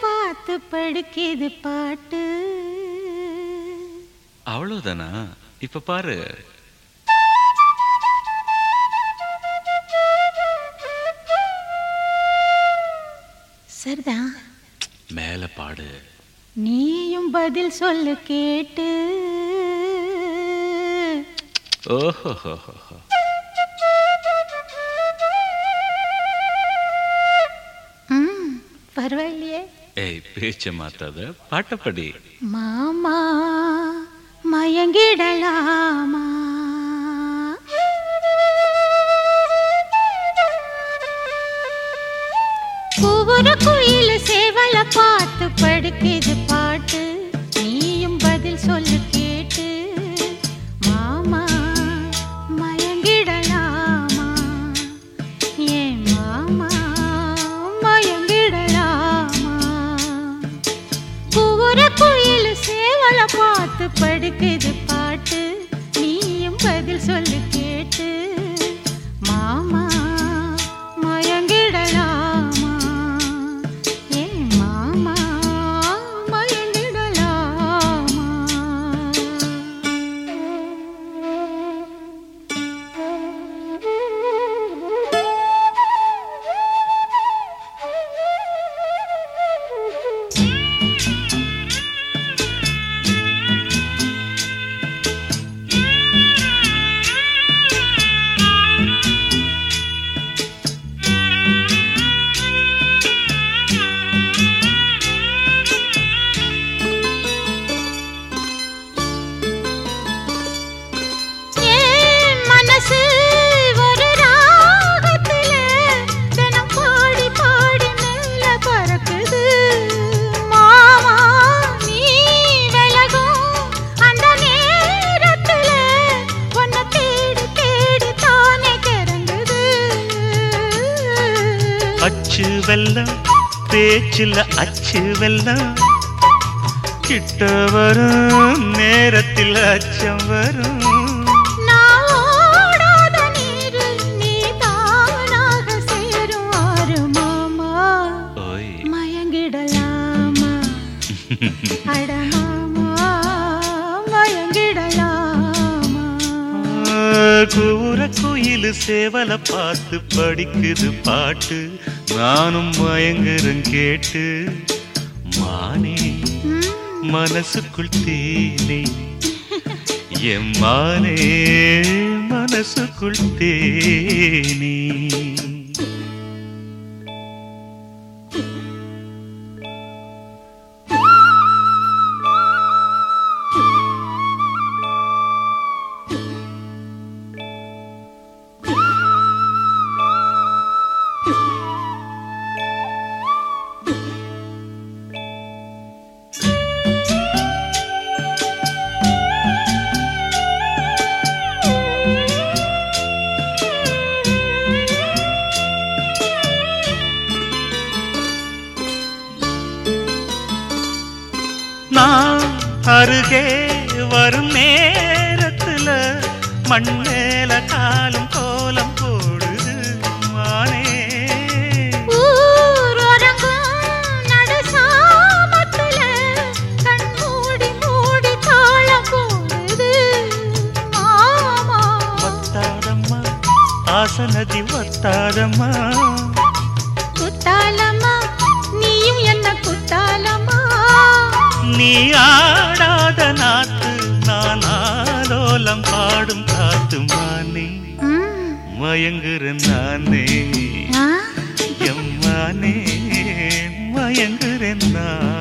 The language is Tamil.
பார்த்து படுக்கிது பாட்டு? அவ்வளவுதானா? இப்ப பாரு. சரிதான். மேல பாடு. நீயும் பதில் சொல்லு கேட்டு. ஓஹோ பரவாயில்லையே. ஏய் பேச்ச மாத்தாத பாட்டப்படி மாமா மயங்கிடலாமா? ஒவ்வொரு குயில் சேவல பார்த்து படுக்குது பாட்டு. அச்சு வெல்லம் பேச்சில் அச்சு வெல்லம் கிட்ட வரும் நேரத்தில் அச்சம் வரும். நான் கூற குயில் சேவல பார்த்து படிக்குது பாட்டு. நானும் மயங்குறேன் கேட்டு மானே மனசுக்குள் தேனே. என் மானே மனசுக்குள் தேனே. அருகே வரும் நேரத்துல மண் மேல காலும் கோலம் போடுது மானே. ஆசனதி ஒத்தாதம்மா குத்தாலம்மா நீயும் என்ன குத்தாலம்மா? நீ நாத்து நான் ஆலோலம் பாடும் காத்து மானே ம், மயங்குறேன் நானே எம்மானே மயங்குறேன் நான்.